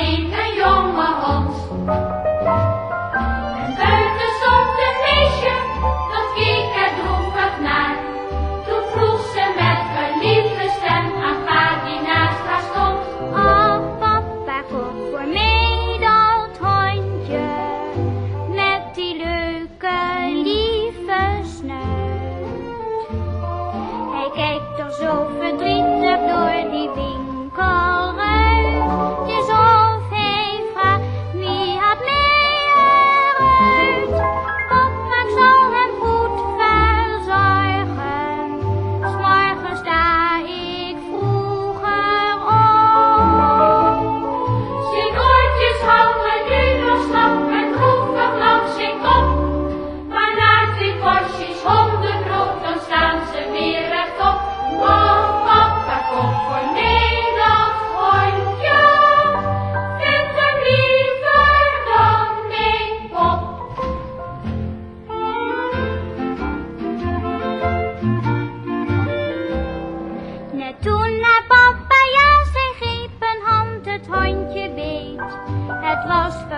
een jonge hond. Een buitengestorven meisje, dat keek er droevig naar. Toen vroeg ze met een lieve stem aan paar die naast haar stond. Oh papa, kom voor mij. todas